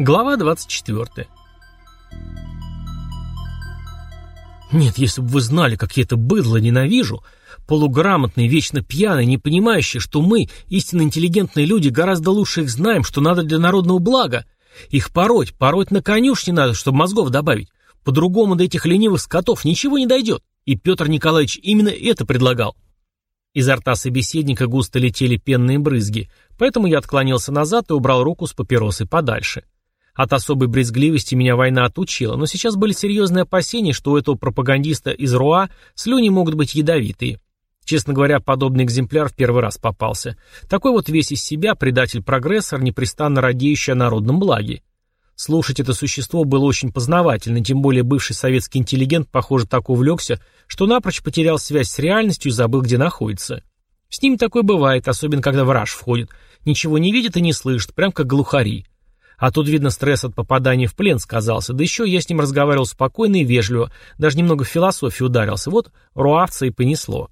Глава 24. Нет, если бы вы знали, как я это быдло ненавижу, полуграмотный, вечно пьяный, не понимающий, что мы, истинно интеллигентные люди, гораздо лучше их знаем, что надо для народного блага. Их пороть, пороть на конюшне надо, чтобы мозгов добавить. По-другому до этих ленивых скотов ничего не дойдет. И Петр Николаевич именно это предлагал. Изо рта собеседника густо летели пенные брызги, поэтому я отклонился назад и убрал руку с папиросой подальше. От особой брезгливости меня война отучила, но сейчас были серьезные опасения, что у этого пропагандиста из Руа слюни могут быть ядовитые. Честно говоря, подобный экземпляр в первый раз попался. Такой вот весь из себя предатель-прогрессор, непрестанно радеющий о народном благе. Слушать это существо было очень познавательно, тем более бывший советский интеллигент, похоже, так увлекся, что напрочь потерял связь с реальностью и забыл, где находится. С ними такое бывает, особенно когда враж входит. Ничего не видит и не слышит, прям как глухари. А тут, видно, стресс от попадания в плен сказался. Да еще я с ним разговаривал спокойно и вежливо, даже немного в философию ударился. Вот руавца и понесло.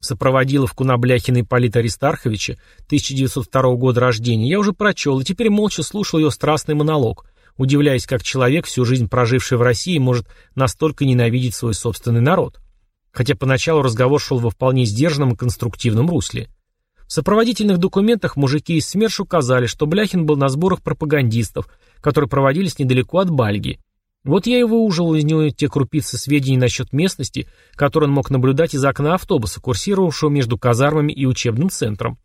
Сопроводиловку на Бляхина Ипполита Аристарховича, 1902 года рождения, я уже прочел и теперь молча слушал ее страстный монолог, удивляясь, как человек, всю жизнь проживший в России, может настолько ненавидеть свой собственный народ. Хотя поначалу разговор шел во вполне сдержанном и конструктивном русле. В сопроводительных документах мужики из СМЕРШ указали, что Бляхин был на сборах пропагандистов, которые проводились недалеко от Бальги. Вот я и выужил из него те крупицы сведений насчет местности, которые он мог наблюдать из окна автобуса, курсировавшего между казармами и учебным центром.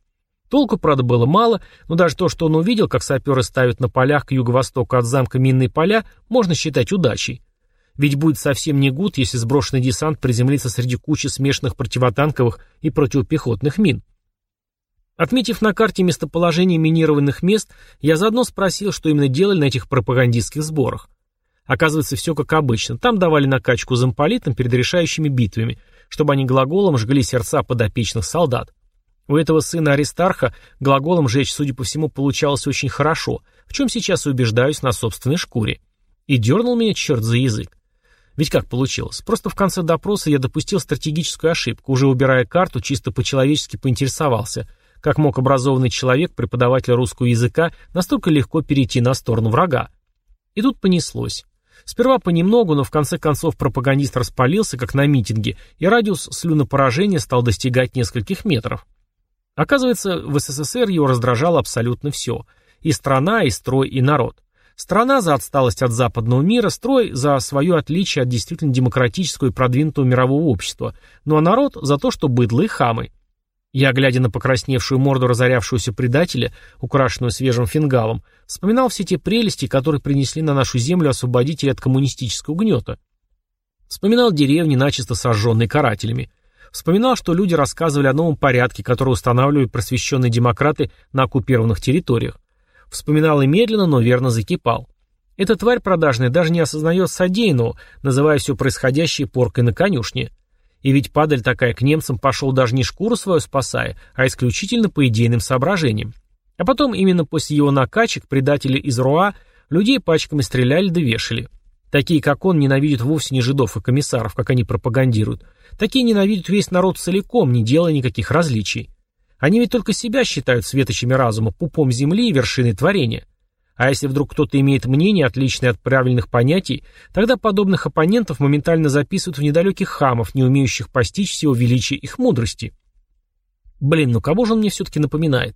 Толку, правда, было мало, но даже то, что он увидел, как саперы ставят на полях к юго-востоку от замка минные поля, можно считать удачей. Ведь будет совсем не гуд, если сброшенный десант приземлится среди кучи смешанных противотанковых и противопехотных мин. Отметив на карте местоположение минированных мест, я заодно спросил, что именно делали на этих пропагандистских сборах. Оказывается, все как обычно. Там давали накачку замполитам перед решающими битвами, чтобы они глаголом жгли сердца подопечных солдат. У этого сына Аристарха глаголом жечь, судя по всему, получалось очень хорошо, в чем сейчас и убеждаюсь на собственной шкуре. И дернул меня черт за язык. Ведь как получилось? Просто в конце допроса я допустил стратегическую ошибку, уже убирая карту, чисто по-человечески поинтересовался, как мог образованный человек, преподаватель русского языка, настолько легко перейти на сторону врага. И тут понеслось. Сперва понемногу, но в конце концов пропагандист распалился, как на митинге, и радиус слюнопоражения стал достигать нескольких метров. Оказывается, в СССР его раздражало абсолютно все. И страна, и строй, и народ. Страна за отсталость от западного мира, строй за свое отличие от действительно демократического и продвинутого мирового общества, ну а народ за то, что быдло и хамы. Я, глядя на покрасневшую морду разорявшегося предателя, украшенную свежим фингалом, вспоминал все те прелести, которые принесли на нашу землю освободители от коммунистического гнета. Вспоминал деревни, начисто сожженные карателями. Вспоминал, что люди рассказывали о новом порядке, который устанавливали просвещенные демократы на оккупированных территориях. Вспоминал и медленно, но верно закипал. Эта тварь продажная даже не осознает содеянного, называя все происходящее поркой на конюшне. И ведь падаль такая к немцам пошел даже не шкуру свою спасая, а исключительно по идейным соображениям. А потом именно после его накачек предатели из Руа людей пачками стреляли да вешали. Такие, как он, ненавидят вовсе не жидов и комиссаров, как они пропагандируют. Такие ненавидят весь народ целиком, не делая никаких различий. Они ведь только себя считают светочами разума, пупом земли и вершиной творения. А если вдруг кто-то имеет мнение, отличное от правильных понятий, тогда подобных оппонентов моментально записывают в недалеких хамов, не умеющих постичь всего величия их мудрости. Блин, ну кого же он мне все-таки напоминает?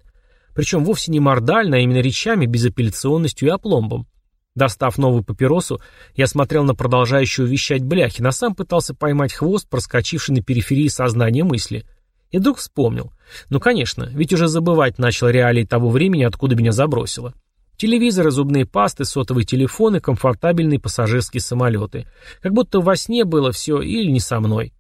Причем вовсе не мордально, а именно речами, безапелляционностью и опломбом. Достав новую папиросу, я смотрел на продолжающую вещать бляхи, а сам пытался поймать хвост, проскочивший на периферии сознания мысли. И вдруг вспомнил. Ну, конечно, ведь уже забывать начал реалии того времени, откуда меня забросило. Телевизоры, зубные пасты, сотовые телефоны, комфортабельные пассажирские самолеты. Как будто во сне было все или не со мной.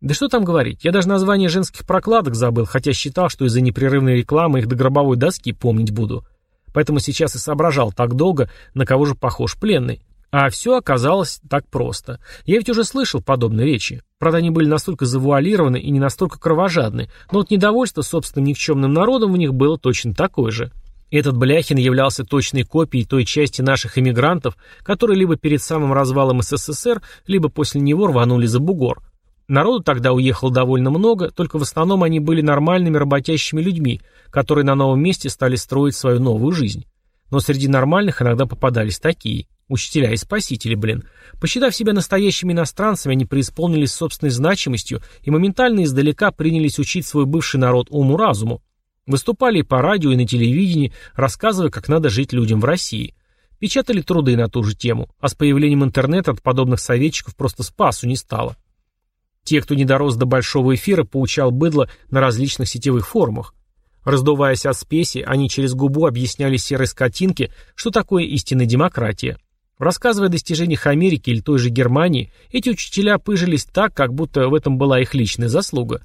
Да что там говорить, я даже название женских прокладок забыл, хотя считал, что из-за непрерывной рекламы их до гробовой доски помнить буду. Поэтому сейчас и соображал так долго, на кого же похож пленный. А все оказалось так просто. Я ведь уже слышал подобные речи. Правда, они были настолько завуалированы и не настолько кровожадны, но вот недовольство собственным никчемным народом в них было точно такое же. Этот Бляхин являлся точной копией той части наших эмигрантов, которые либо перед самым развалом СССР, либо после него рванули за бугор. Народу тогда уехало довольно много, только в основном они были нормальными работящими людьми, которые на новом месте стали строить свою новую жизнь. Но среди нормальных иногда попадались такие. Учителя и спасители, блин. Посчитав себя настоящими иностранцами, они преисполнились собственной значимостью и моментально издалека принялись учить свой бывший народ уму-разуму. Выступали и по радио, и на телевидении, рассказывая, как надо жить людям в России. Печатали труды на ту же тему, а с появлением интернета от подобных советчиков просто спасу не стало. Те, кто не дорос до большого эфира, поучал быдло на различных сетевых форумах. Раздуваясь от спеси, они через губу объясняли серой скотинке, что такое истинная демократия. Рассказывая о достижениях Америки или той же Германии, эти учителя пыжились так, как будто в этом была их личная заслуга.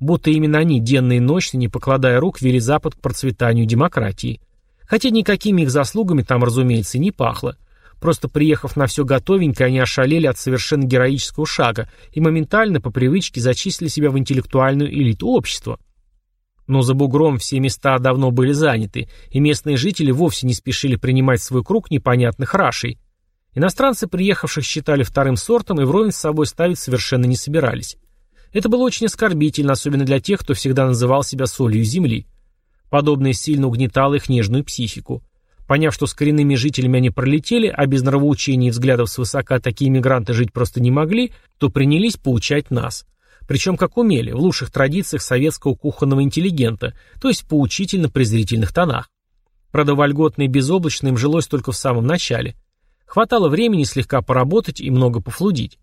Будто именно они денно и ночно, не покладая рук, вели Запад к процветанию демократии. Хотя никакими их заслугами там, разумеется, не пахло. Просто приехав на все готовенькое, они ошалели от совершенно героического шага и моментально, по привычке, зачислили себя в интеллектуальную элиту общества. Но за бугром все места давно были заняты, и местные жители вовсе не спешили принимать свой круг непонятных рашей. Иностранцы, приехавших, считали вторым сортом и вровень с собой ставить совершенно не собирались. Это было очень оскорбительно, особенно для тех, кто всегда называл себя солью земли. Подобное сильно угнетало их нежную психику. Поняв, что с коренными жителями они пролетели, а без нравоучений и взглядов свысока такие мигранты жить просто не могли, то принялись поучать нас – причем как умели, в лучших традициях советского кухонного интеллигента, то есть поучительно-презрительных тонах. Правда, вольготно и безоблачно им жилось только в самом начале. Хватало времени слегка поработать и много пофлудить.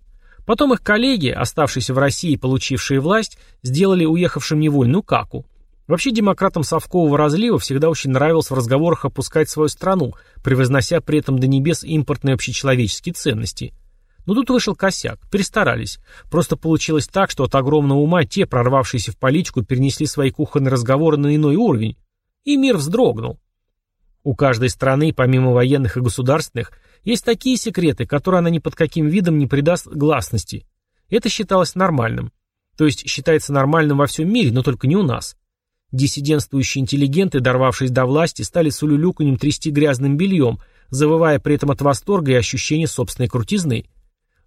Потом их коллеги, оставшиеся в России и получившие власть, сделали уехавшим невольную каку. Вообще демократам совкового разлива всегда очень нравилось в разговорах опускать свою страну, превознося при этом до небес импортные общечеловеческие ценности – но тут вышел косяк, перестарались. Просто получилось так, что от огромного ума те, прорвавшиеся в политику, перенесли свои кухонные разговоры на иной уровень. И мир вздрогнул. У каждой страны, помимо военных и государственных, есть такие секреты, которые она ни под каким видом не придаст гласности. Это считалось нормальным. То есть считается нормальным во всем мире, но только не у нас. Диссидентствующие интеллигенты, дорвавшись до власти, стали с улюлюканьем трясти грязным бельем, завывая при этом от восторга и ощущения собственной крутизны.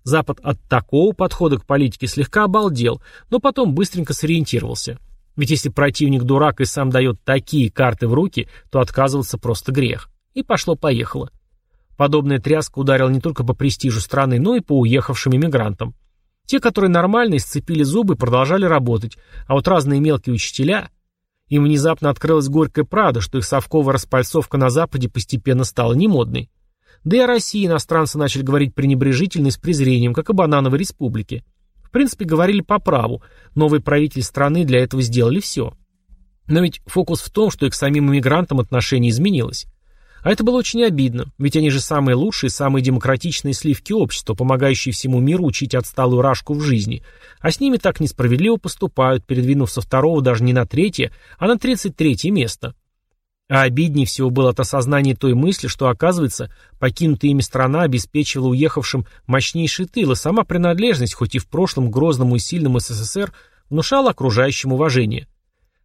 Запад от такого подхода к политике слегка обалдел, но потом быстренько сориентировался. Ведь если противник дурак и сам дает такие карты в руки, то отказываться просто грех. И пошло-поехало. Подобная тряска ударила не только по престижу страны, но и по уехавшим иммигрантам. Те, которые нормально сцепили зубы, продолжали работать, а вот разные мелкие учителя... Им внезапно открылась горькая правда, что их совковая распальцовка на Западе постепенно стала немодной. Да и о России иностранцы начали говорить пренебрежительно и с презрением, как о банановой республике. В принципе, говорили по праву. Новый правитель страны для этого сделали все. Но ведь фокус в том, что и к самим иммигрантам отношение изменилось. А это было очень обидно, ведь они же самые лучшие, самые демократичные сливки общества, помогающие всему миру учить отсталую рашку в жизни. А с ними так несправедливо поступают, передвинув со второго даже не на третье, а на тридцать третье место. А обиднее всего было от осознания той мысли, что, оказывается, покинутая ими страна обеспечивала уехавшим мощнейший тыл, и сама принадлежность, хоть и в прошлом грозному и сильному СССР, внушала окружающим уважение.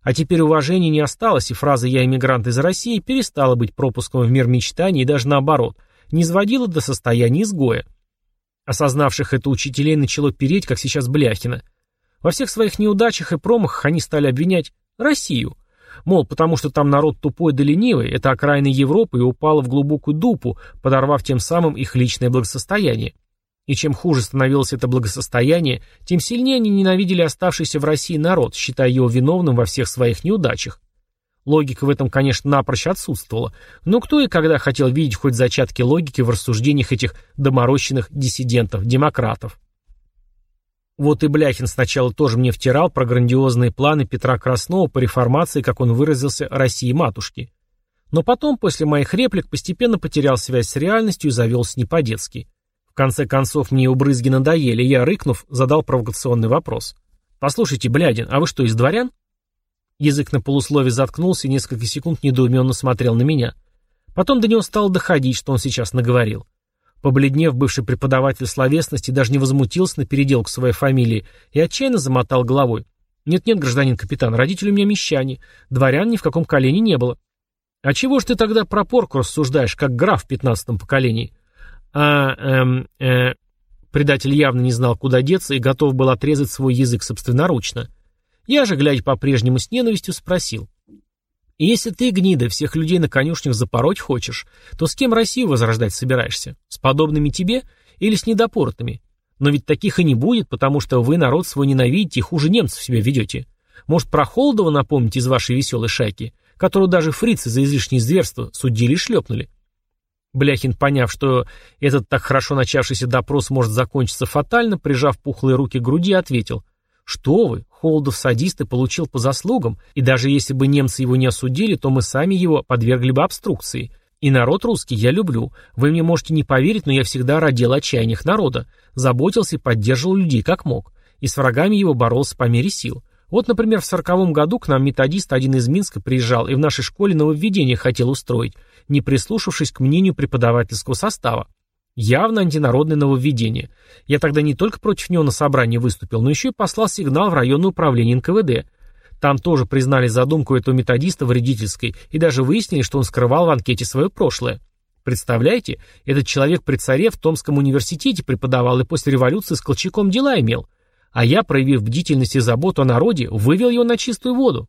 А теперь уважения не осталось, и фраза «я иммигрант из России» перестала быть пропуском в мир мечтаний и даже наоборот, не изводила до состояния изгоя. Осознавших это учителей начало переть, как сейчас Бляхина. Во всех своих неудачах и промахах они стали обвинять Россию – Мол, потому что там народ тупой да ленивый, это окраина Европы и упала в глубокую дупу, подорвав тем самым их личное благосостояние. И чем хуже становилось это благосостояние, тем сильнее они ненавидели оставшийся в России народ, считая его виновным во всех своих неудачах. Логика в этом, конечно, напрочь отсутствовала, но кто и когда хотел видеть хоть зачатки логики в рассуждениях этих доморощенных диссидентов-демократов? Вот и Бляхин сначала тоже мне втирал про грандиозные планы Петра Краснова по реформации, как он выразился, России-матушки. Но потом, после моих реплик, постепенно потерял связь с реальностью и завелся не по-детски. В конце концов, мне убрызги надоели, я, рыкнув, задал провокационный вопрос. «Послушайте, Блядин, а вы что, из дворян?» Язык на полуслове заткнулся и несколько секунд недоуменно смотрел на меня. Потом до него стало доходить, что он сейчас наговорил. Побледнев, бывший преподаватель словесности даже не возмутился на переделку своей фамилии и отчаянно замотал головой. «Нет-нет, гражданин капитан, родители у меня мещане. Дворян ни в каком колене не было». «А чего ж ты тогда про порку рассуждаешь, как граф в пятнадцатом поколении?» «А, эм, э...» Предатель явно не знал, куда деться и готов был отрезать свой язык собственноручно. Я же, глядя по-прежнему с ненавистью, спросил. Если ты, гнида, всех людей на конюшнях запороть хочешь, то с кем Россию возрождать собираешься? С подобными тебе или с недопортами? Но ведь таких и не будет, потому что вы народ свой ненавидите и хуже немцев себя ведете. Может, про Холодова напомнить из вашей веселой шайки, которую даже фрицы за излишнее зверство судили и шлепнули? Бляхин, поняв, что этот так хорошо начавшийся допрос может закончиться фатально, прижав пухлые руки к груди, ответил. «Что вы? Холодов садист и получил по заслугам, и даже если бы немцы его не осудили, то мы сами его подвергли бы обструкции. И народ русский я люблю. Вы мне можете не поверить, но я всегда родил отчаяниях народа. Заботился и поддерживал людей как мог. И с врагами его боролся по мере сил. Вот, например, в сороковом году к нам методист один из Минска приезжал и в нашей школе нововведение хотел устроить, не прислушавшись к мнению преподавательского состава. Явно антинародное нововведение. Я тогда не только против него на собрании выступил, но еще и послал сигнал в районное управление НКВД. Там тоже признали задумку этого методиста вредительской и даже выяснили, что он скрывал в анкете свое прошлое. Представляете, этот человек при царе в Томском университете преподавал и после революции с Колчаком дела имел. А я, проявив бдительность и заботу о народе, вывел его на чистую воду.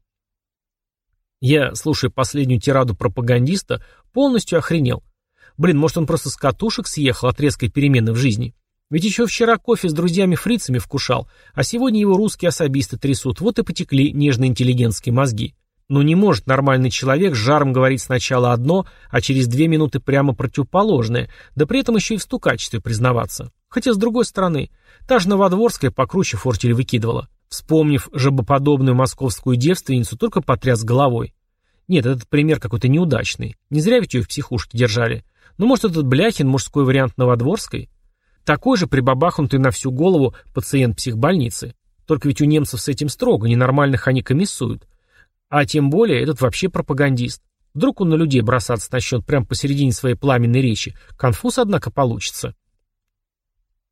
Я, слушая последнюю тираду пропагандиста, полностью охренел. Блин, может он просто с катушек съехал от резкой перемены в жизни? Ведь еще вчера кофе с друзьями-фрицами вкушал, а сегодня его русские особисты трясут, вот и потекли нежно-интеллигентские мозги. Но не может нормальный человек с жаром говорить сначала одно, а через две минуты прямо противоположное, да при этом еще и в стукачестве признаваться. Хотя, с другой стороны, та же Новодворская покруче фортель выкидывала. Вспомнив жабоподобную московскую девственницу, только потряс головой. Нет, этот пример какой-то неудачный. Не зря ведь ее в психушке держали. Ну, может, этот Бляхин мужской вариант Новодворской? Такой же прибабахнутый на всю голову пациент психбольницы. Только ведь у немцев с этим строго, ненормальных они комиссуют. А тем более этот вообще пропагандист. Вдруг он на людей бросаться начнет прямо посередине своей пламенной речи. Конфуз, однако, получится.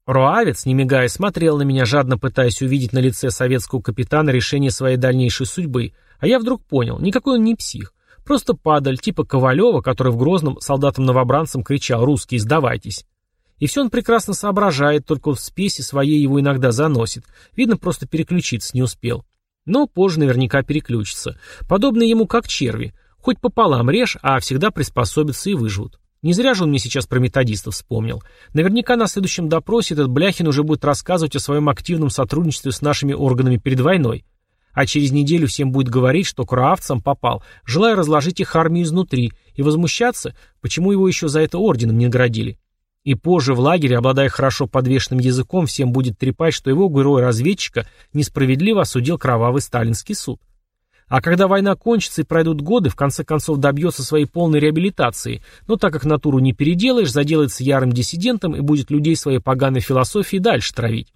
Роавец, не мигая, смотрел на меня, жадно пытаясь увидеть на лице советского капитана решение своей дальнейшей судьбы, а я вдруг понял, никакой он не псих. Просто падаль, типа Ковалева, который в Грозном солдатам-новобранцам кричал «Русские, сдавайтесь!». И все он прекрасно соображает, только в спеси своей его иногда заносит. Видно, просто переключиться не успел. Но позже наверняка переключится. Подобно ему как черви. Хоть пополам режь, а всегда приспособятся и выживут. Не зря же он мне сейчас про методистов вспомнил. Наверняка на следующем допросе этот Бляхин уже будет рассказывать о своем активном сотрудничестве с нашими органами перед войной. А через неделю всем будет говорить, что к попал, желая разложить их армию изнутри, и возмущаться, почему его еще за это орденом не наградили. И позже в лагере, обладая хорошо подвешенным языком, всем будет трепать, что его героя-разведчика несправедливо осудил кровавый сталинский суд. А когда война кончится и пройдут годы, в конце концов добьется своей полной реабилитации, но так как натуру не переделаешь, заделается ярым диссидентом и будет людей своей поганой философии дальше травить.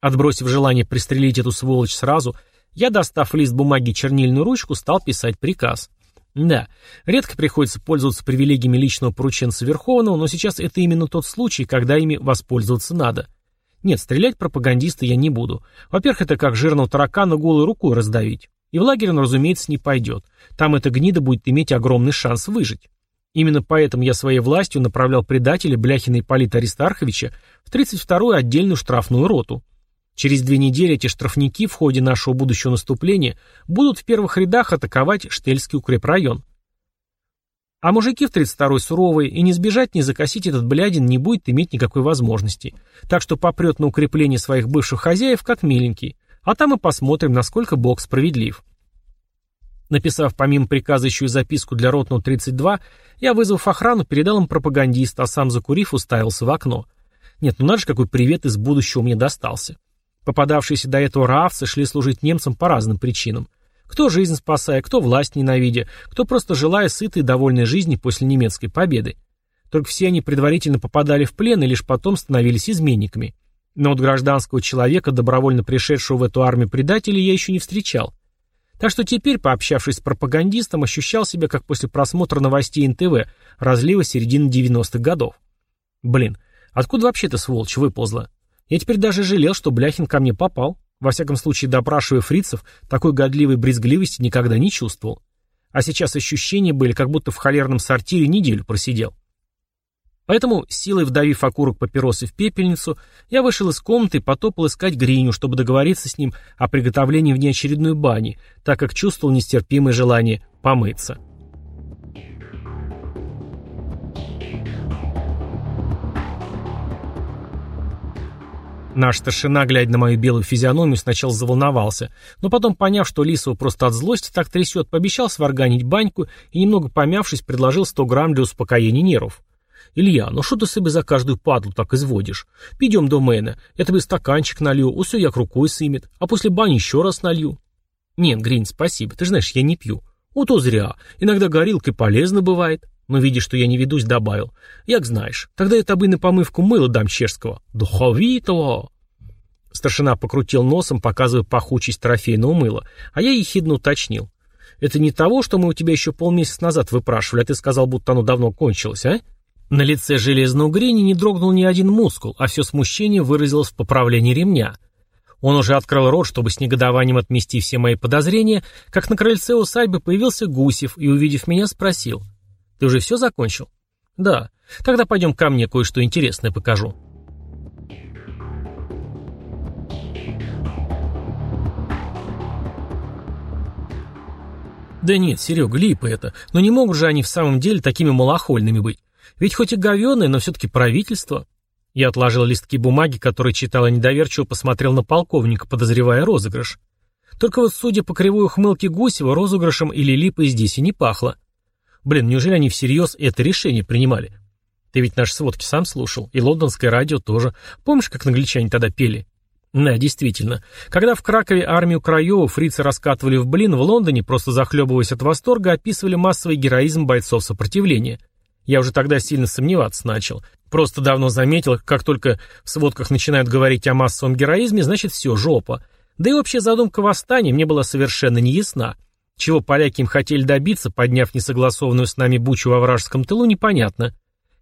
Отбросив желание пристрелить эту сволочь сразу, я, достав лист бумаги чернильную ручку, стал писать приказ. Да, редко приходится пользоваться привилегиями личного порученца Верховного, но сейчас это именно тот случай, когда ими воспользоваться надо. Нет, стрелять пропагандиста я не буду. Во-первых, это как жирного таракана голой рукой раздавить. И в лагерь он, разумеется, не пойдет. Там эта гнида будет иметь огромный шанс выжить. Именно поэтому я своей властью направлял предателя Бляхина Ипполита Аристарховича в 32-ю отдельную штрафную роту. Через две недели эти штрафники в ходе нашего будущего наступления будут в первых рядах атаковать Штельский укрепрайон. А мужики в 32-й суровые, и не сбежать, не закосить этот блядин не будет иметь никакой возможности. Так что попрет на укрепление своих бывших хозяев, как миленький. А там и посмотрим, насколько Бог справедлив. Написав помимо приказа еще и записку для ротного 32, я, вызвав охрану, передал им пропагандиста, а сам, закурив, уставился в окно. Нет, ну надо же, какой привет из будущего мне достался. Попадавшиеся до этого равцы шли служить немцам по разным причинам. Кто жизнь спасая, кто власть ненавидя, кто просто желая сытой и довольной жизни после немецкой победы. Только все они предварительно попадали в плен и лишь потом становились изменниками. Но от гражданского человека, добровольно пришедшего в эту армию предателей, я еще не встречал. Так что теперь, пообщавшись с пропагандистом, ощущал себя как после просмотра новостей НТВ, разлива середины 90-х годов. Блин, откуда вообще эта сволочь выползла? Я теперь даже жалел, что Бляхин ко мне попал. Во всяком случае, допрашивая фрицев, такой годливой брезгливости никогда не чувствовал. А сейчас ощущения были, как будто в холерном сортире неделю просидел. Поэтому, силой вдавив окурок папиросы в пепельницу, я вышел из комнаты и потопал искать Гриню, чтобы договориться с ним о приготовлении внеочередной бани, так как чувствовал нестерпимое желание помыться. Наш старшина, глядя на мою белую физиономию, сначала заволновался, но потом, поняв, что Лисова просто от злости так трясет, пообещал сварганить баньку и, немного помявшись, предложил 100 грамм для успокоения нервов. «Илья, ну что ты себе за каждую падлу так изводишь? Пойдем до мене, я тебе стаканчик налью, усё як рукой сымет, а после бани еще раз налью». «Нет, Грин, спасибо, ты знаешь, я не пью». «У то зря, иногда горилкой полезно бывает». Но, видя, что я не ведусь, добавил. Як знаешь, тогда я тобы на помывку мыла дам чешского. Духовитого. Старшина покрутил носом, показывая пахучесть трофейного мыла, а я ехидно уточнил. Это не того, что мы у тебя еще полмесяца назад выпрашивали, а ты сказал, будто оно давно кончилось, а? На лице железного Грини не дрогнул ни один мускул, а все смущение выразилось в поправлении ремня. Он уже открыл рот, чтобы с негодованием отмести все мои подозрения, как на крыльце усадьбы появился Гусев и, увидев меня, спросил — ты уже все закончил? Да. Тогда пойдем ко мне, кое-что интересное покажу. Да нет, Серега, липы это. Но не могут же они в самом деле такими малохольными быть. Ведь хоть и говеное, но все-таки правительство. Я отложил листки бумаги, которые читал и недоверчиво посмотрел на полковника, подозревая розыгрыш. Только вот, судя по кривой ухмылке Гусева, розыгрышем или липой здесь и не пахло. Блин, неужели они всерьез это решение принимали? Ты ведь наши сводки сам слушал, и лондонское радио тоже. Помнишь, как англичане тогда пели? Да, действительно. Когда в Кракове армию Краева фрицы раскатывали в блин, в Лондоне, просто захлебываясь от восторга, описывали массовый героизм бойцов сопротивления. Я уже тогда сильно сомневаться начал. Просто давно заметил, как только в сводках начинают говорить о массовом героизме, значит все, жопа. Да и вообще задумка восстания мне была совершенно неясна. Чего поляки им хотели добиться, подняв несогласованную с нами бучу во вражеском тылу, непонятно.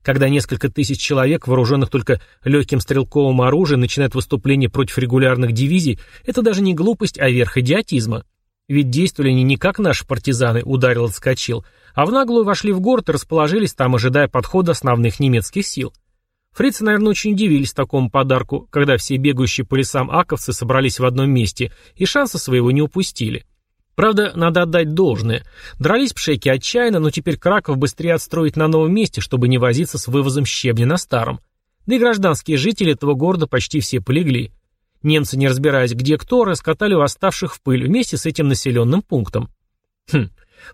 Когда несколько тысяч человек, вооруженных только легким стрелковым оружием, начинают выступление против регулярных дивизий, это даже не глупость, а верх идиотизма. Ведь действовали они не как наши партизаны, ударил отскочил, а в наглую вошли в город и расположились там, ожидая подхода основных немецких сил. Фрицы, наверное, очень удивились такому подарку, когда все бегающие по лесам аковцы собрались в одном месте и шанса своего не упустили. Правда, надо отдать должное. Дрались пшеки отчаянно, но теперь Краков быстрее отстроить на новом месте, чтобы не возиться с вывозом щебня на старом. Да и гражданские жители этого города почти все полегли. Немцы, не разбираясь где кто, раскатали восставших в пыль вместе с этим населенным пунктом. Хм,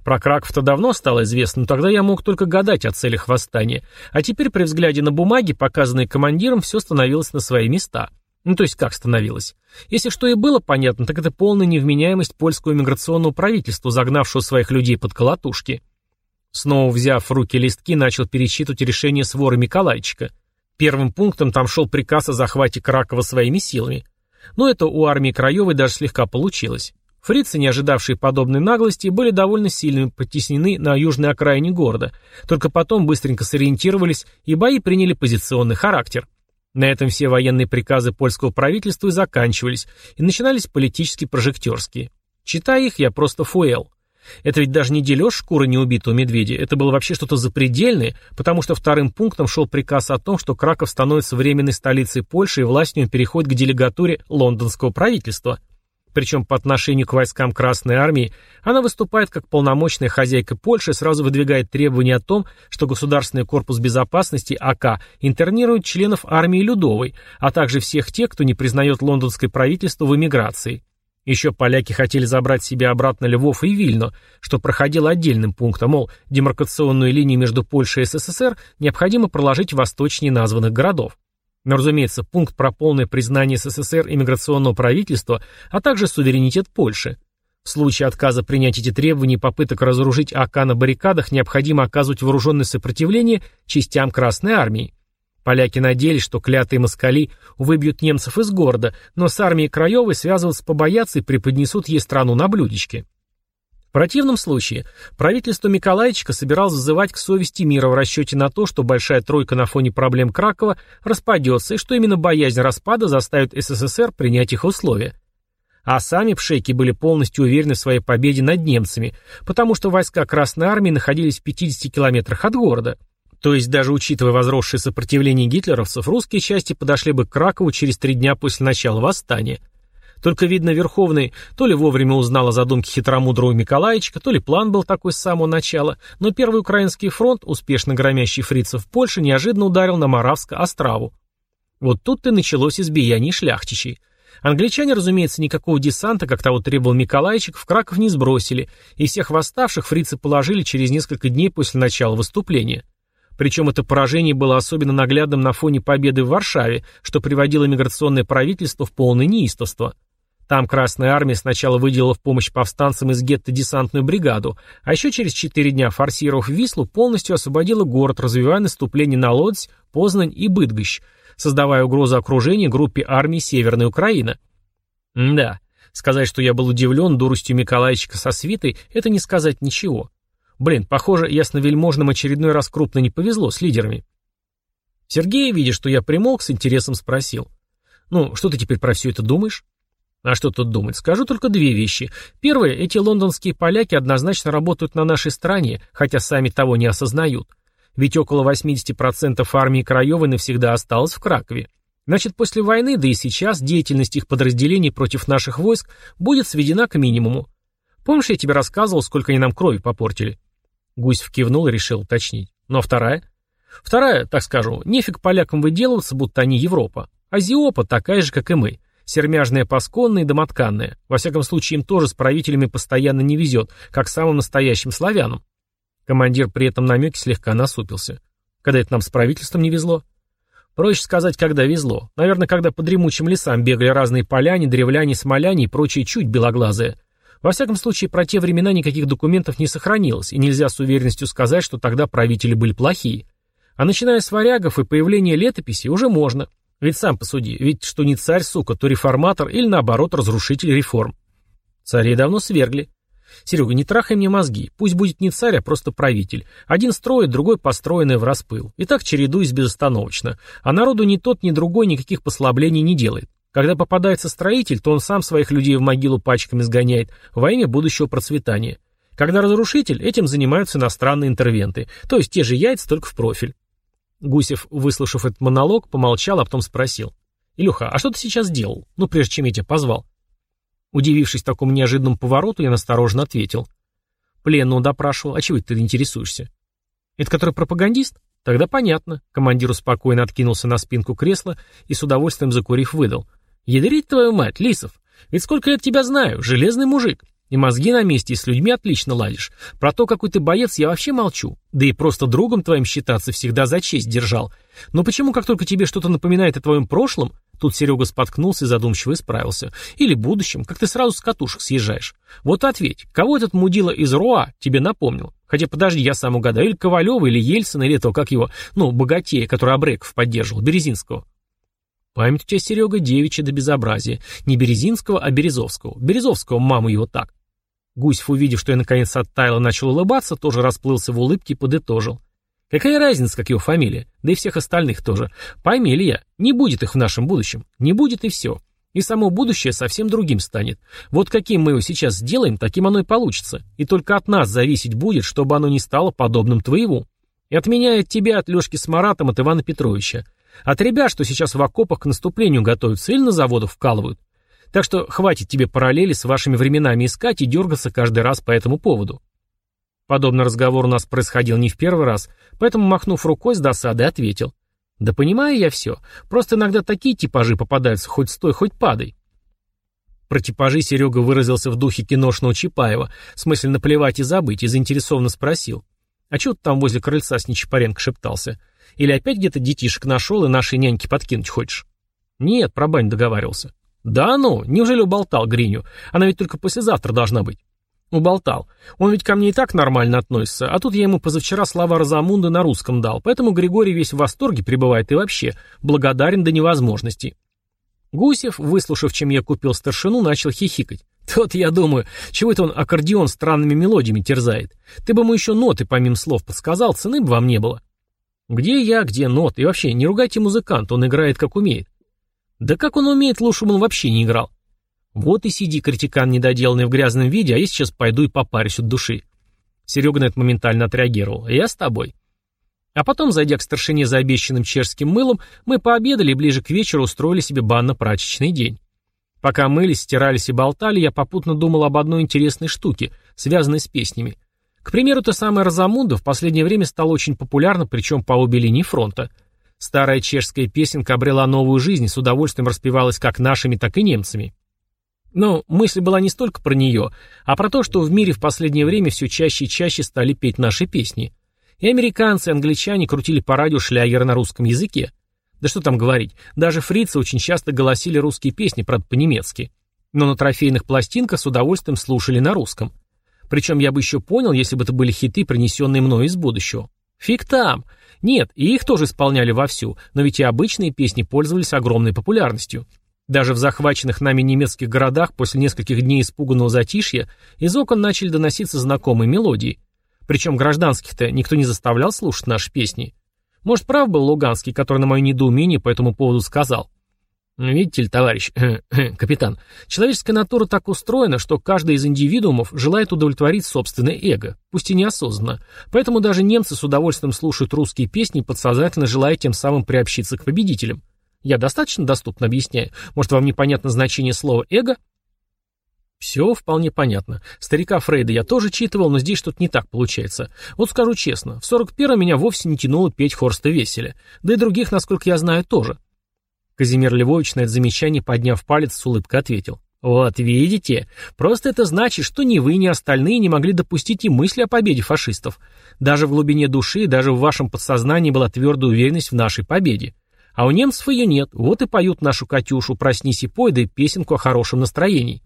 про Краков-то давно стало известно, но тогда я мог только гадать о целях восстания. А теперь при взгляде на бумаги, показанные командиром, все становилось на свои места. Ну, то есть как становилось? Если что и было понятно, так это полная невменяемость польского миграционного правительства, загнавшего своих людей под колотушки. Снова взяв в руки листки, начал пересчитывать решение свора Миколайчика. Первым пунктом там шел приказ о захвате Кракова своими силами. Но это у армии Краевой даже слегка получилось. Фрицы, не ожидавшие подобной наглости, были довольно сильными потеснены на южной окраине города, только потом быстренько сориентировались, и бои приняли позиционный характер. На этом все военные приказы польского правительства и заканчивались, и начинались политически прожектерские. Читая их, я просто фуэл. Это ведь даже не дележ шкуры неубитого медведя, это было вообще что-то запредельное, потому что вторым пунктом шел приказ о том, что Краков становится временной столицей Польши и властью переходит к делегатуре лондонского правительства – причем по отношению к войскам Красной Армии, она выступает как полномочная хозяйка Польши и сразу выдвигает требования о том, что Государственный корпус безопасности АК интернирует членов армии Людовой, а также всех тех, кто не признает лондонское правительство в эмиграции. Еще поляки хотели забрать себе обратно Львов и Вильно, что проходило отдельным пунктом, мол, демаркационную линию между Польшей и СССР необходимо проложить восточнее названных городов. Но, разумеется, пункт про полное признание СССР иммиграционного правительства, а также суверенитет Польши. В случае отказа принять эти требования и попыток разоружить АК на баррикадах необходимо оказывать вооруженное сопротивление частям Красной Армии. Поляки надеялись, что клятые москали выбьют немцев из города, но с армией Краевой связываться побоятся и преподнесут ей страну на блюдечке. В противном случае правительство Миколаевича собиралось взывать к совести мира в расчете на то, что большая тройка на фоне проблем Кракова распадется и что именно боязнь распада заставит СССР принять их условия. А сами пшеки были полностью уверены в своей победе над немцами, потому что войска Красной Армии находились в 50 километрах от города. То есть, даже учитывая возросшее сопротивление гитлеровцев, русские части подошли бы к Кракову через три дня после начала восстания. Только, видно, Верховный то ли вовремя узнал о задумке хитромудрого Миколаевича, то ли план был такой с самого начала, но Первый Украинский фронт, успешно громящий фрицев в Польше, неожиданно ударил на Моравско-Остраву. Вот тут-то началось избияние шляхтичей. Англичане, разумеется, никакого десанта, как того требовал Миколайчик, в Краков не сбросили, и всех восставших фрицы положили через несколько дней после начала выступления. Причем это поражение было особенно наглядным на фоне победы в Варшаве, что приводило миграционное правительство в полное неистовство. Там Красная Армия сначала выделила в помощь повстанцам из гетто десантную бригаду, а еще через четыре дня, форсировав Вислу, полностью освободила город, развивая наступление на Лодзь, Познань и Быдгощ, создавая угрозу окружения группе армий Северной Украины. Да, сказать, что я был удивлен дуростью Миколайчика со свитой, это не сказать ничего. Блин, похоже, ясновельможным очередной раз крупно не повезло с лидерами. Сергей, видя, что я примолк, с интересом спросил. «Ну, что ты теперь про все это думаешь?» А что тут думать? Скажу только две вещи. Первое, эти лондонские поляки однозначно работают на нашей стороне, хотя сами того не осознают. Ведь около 80% армии Краевой навсегда осталось в Кракове. Значит, после войны, да и сейчас, деятельность их подразделений против наших войск будет сведена к минимуму. Помнишь, я тебе рассказывал, сколько они нам крови попортили?» Гусь кивнул и решил уточнить. «Ну а вторая?» «Вторая, так скажу, нефиг полякам выделываться, будто они Европа. Азиопа такая же, как и мы. Сермяжная пасконная и домотканная. Во всяком случае, им тоже с правителями постоянно не везет, как самым настоящим славянам. Командир при этом намеке слегка насупился. Когда это нам с правительством не везло? Проще сказать, когда везло. Наверное, когда по дремучим лесам бегали разные поляне, древляне, смоляне и прочие чуть белоглазые. Во всяком случае, про те времена никаких документов не сохранилось, и нельзя с уверенностью сказать, что тогда правители были плохие. А начиная с варягов и появления летописи уже можно. Ведь сам посуди, ведь что не царь, сука, то реформатор или наоборот разрушитель реформ. Царей давно свергли. Серега, не трахай мне мозги. Пусть будет не царь, а просто правитель. Один строит, другой построенный в распыл. И так чередуясь безостановочно. А народу ни тот, ни другой никаких послаблений не делает. Когда попадается строитель, то он сам своих людей в могилу пачками сгоняет во имя будущего процветания. Когда разрушитель, этим занимаются иностранные интервенты, то есть те же яйца, только в профиль. Гусев, выслушав этот монолог, помолчал, а потом спросил. «Илюха, а что ты сейчас делал? Ну, прежде чем я тебя позвал?» Удивившись такому неожиданному повороту, я настороженно ответил. Пленного допрашивал. А чего ты интересуешься? Это который пропагандист? Тогда понятно. Командир спокойно откинулся на спинку кресла и с удовольствием закурив выдал. Ядрить твою мать, Лисов. Ведь сколько лет тебя знаю, железный мужик. И мозги на месте, и с людьми отлично ладишь. Про то, какой ты боец, я вообще молчу. Да и просто другом твоим считаться всегда за честь держал. Но почему, как только тебе что-то напоминает о твоем прошлом, Тут Серега споткнулся и задумчиво исправился. Или будущем, как ты сразу с катушек съезжаешь. Вот ответь, кого этот мудила из Руа тебе напомнил? Хотя подожди, я сам угадаю. Или Ковалева, или Ельцина, или этого, как его, ну, богатея, который Абреков поддерживал, Березинского. Память у тебя, Серега, девичья до безобразия. Не Березинского, а Березовского. Березовского, маму его так. Гусев, увидев, что я наконец оттаял и начал улыбаться, тоже расплылся в улыбке и подытожил. Какая разница, как его фамилия? Да и всех остальных тоже. Пойми, Илья, не будет их в нашем будущем. Не будет и все. И само будущее совсем другим станет. Вот каким мы его сейчас сделаем, таким оно и получится. И только от нас зависеть будет, чтобы оно не стало подобным твоему. И от меня, и от тебя, от Лешки с Маратом, от Ивана Петровича. От ребят, что сейчас в окопах к наступлению готовятся или на заводах вкалывают. Так что хватит тебе параллели с вашими временами искать и дергаться каждый раз по этому поводу. Подобный разговор у нас происходил не в первый раз, поэтому, махнув рукой с досадой, ответил. «Да понимаю я все. Просто иногда такие типажи попадаются, хоть стой, хоть падай». Про типажи Серега выразился в духе киношного Чапаева, в смысле наплевать и забыть, и заинтересованно спросил. «А чего ты там возле крыльца с Нечапаренко шептался? Или опять где-то детишек нашел и нашей няньке подкинуть хочешь?» «Нет, про бань договаривался». «Да ну, неужели уболтал Гриню? Она ведь только послезавтра должна быть». Уболтал. Он ведь ко мне и так нормально относится, а тут я ему позавчера слова Розамунды на русском дал, поэтому Григорий весь в восторге пребывает и вообще благодарен до невозможности. Гусев, выслушав, чем я купил старшину, начал хихикать. Тот, я думаю, чего это он аккордеон странными мелодиями терзает. Ты бы ему еще ноты помимо слов подсказал, цены бы вам не было. Где я, где ноты? И вообще, не ругайте музыканта, он играет как умеет. Да как он умеет, лучше бы он вообще не играл. Вот и сиди, критикан недоделанный в грязном виде, а я сейчас пойду и попарюсь от души. Серега на это моментально отреагировал. Я с тобой. А потом, зайдя к старшине за обещанным чешским мылом, мы пообедали и ближе к вечеру устроили себе банно-прачечный день. Пока мылись, стирались и болтали, я попутно думал об одной интересной штуке, связанной с песнями. К примеру, та самая Розамунда в последнее время стала очень популярна, причем по обе линии фронта. Старая чешская песенка обрела новую жизнь и с удовольствием распевалась как нашими, так и немцами. Но мысль была не столько про нее, а про то, что в мире в последнее время все чаще и чаще стали петь наши песни. И американцы, и англичане крутили по радио шлягеры на русском языке. Да что там говорить, даже фрицы очень часто голосили русские песни, правда, по-немецки. Но на трофейных пластинках с удовольствием слушали на русском. Причем я бы еще понял, если бы это были хиты, принесенные мной из будущего. Фиг там. Нет, и их тоже исполняли вовсю, но ведь и обычные песни пользовались огромной популярностью. Даже в захваченных нами немецких городах после нескольких дней испуганного затишья из окон начали доноситься знакомые мелодии. Причем гражданских-то никто не заставлял слушать наши песни. Может, прав был Луганский, который на мое недоумение по этому поводу сказал. Видите ли, товарищ, капитан, человеческая натура так устроена, что каждый из индивидуумов желает удовлетворить собственное эго, пусть и неосознанно. Поэтому даже немцы с удовольствием слушают русские песни, подсознательно желая тем самым приобщиться к победителям. Я достаточно доступно объясняю? Может, вам непонятно значение слова «эго»? Все вполне понятно. Старика Фрейда я тоже читывал, но здесь что-то не так получается. Вот скажу честно, в 41-м меня вовсе не тянуло петь Хорста Веселя. Да и других, насколько я знаю, тоже. Казимир Львович на это замечание, подняв палец, с улыбкой ответил. «Вот видите, просто это значит, что ни вы, ни остальные не могли допустить и мысли о победе фашистов. Даже в глубине души, даже в вашем подсознании была твердая уверенность в нашей победе. А у немцев ее нет, вот и поют нашу Катюшу «Проснись и пой», да и песенку о хорошем настроении».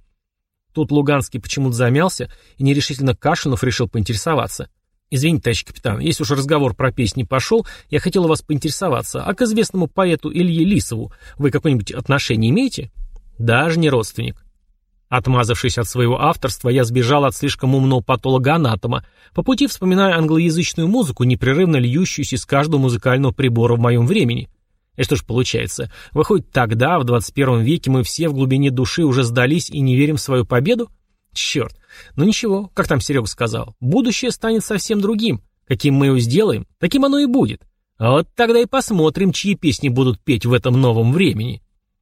Тут Луганский почему-то замялся и нерешительно кашлянув решил поинтересоваться. «Извините, товарищ капитан, если уж разговор про песни пошел, я хотел у вас поинтересоваться, а к известному поэту Илье Лисову вы какое-нибудь отношение имеете?» «Даже не родственник». Отмазавшись от своего авторства, я сбежал от слишком умного патолога-анатома, по пути вспоминая англоязычную музыку, непрерывно льющуюся из каждого музыкального прибора в моем времени. И что ж получается, выходит, тогда, в 21 веке, мы все в глубине души уже сдались и не верим в свою победу? Черт. Ну ничего, как там Серега сказал, будущее станет совсем другим. Каким мы его сделаем, таким оно и будет. А вот тогда и посмотрим, чьи песни будут петь в этом новом времени.